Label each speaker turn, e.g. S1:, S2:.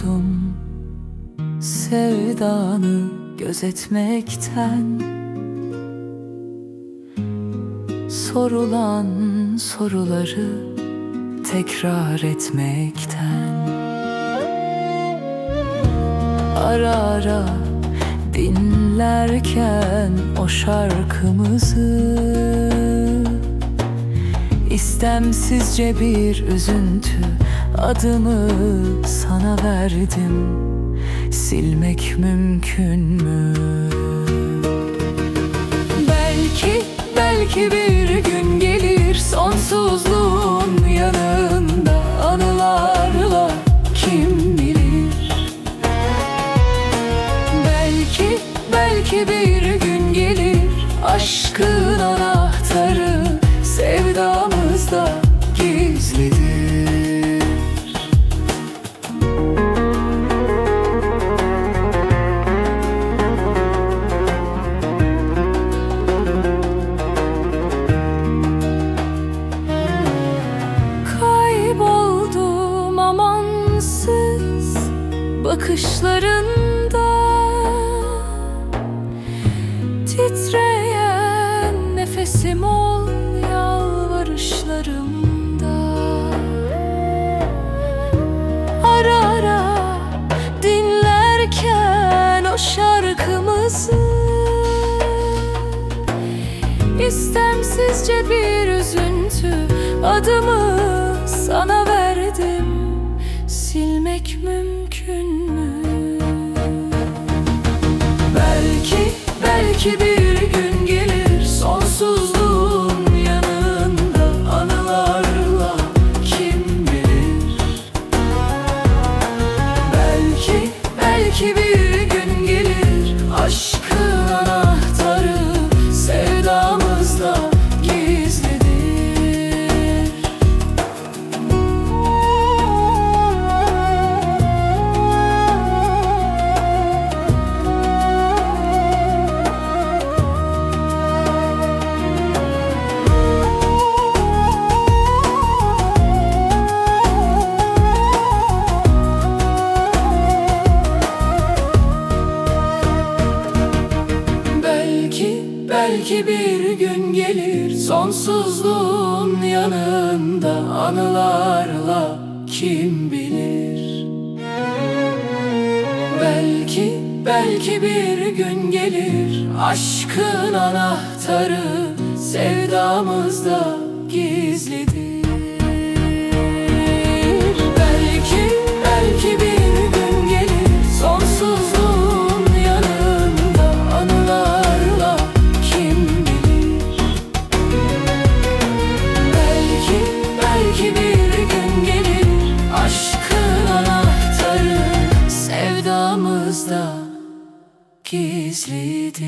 S1: yoruldum sevdanı gözetmekten Sorulan soruları tekrar etmekten Ara ara dinlerken o şarkımızı İstemsizce bir üzüntü adımı sana verdim Silmek mümkün mü? Belki, belki bir gün gelir Sonsuzluğun yanında anılarla kim bilir Belki, belki bir gün gelir Aşkın anahtarı bakışlarında Titreyen nefesim ol yalvarışlarımda. Ara ara dinlerken o şarkımızı İstemsizce bir üzüntü adımı sana verdim Silmek mümkün mü? Belki, belki bir gün gelir Belki, bir gün gelir Sonsuzluğun yanında anılarla kim bilir? Belki, belki bir gün gelir Aşkın anahtarı sevdamızda gizlidir gizlidir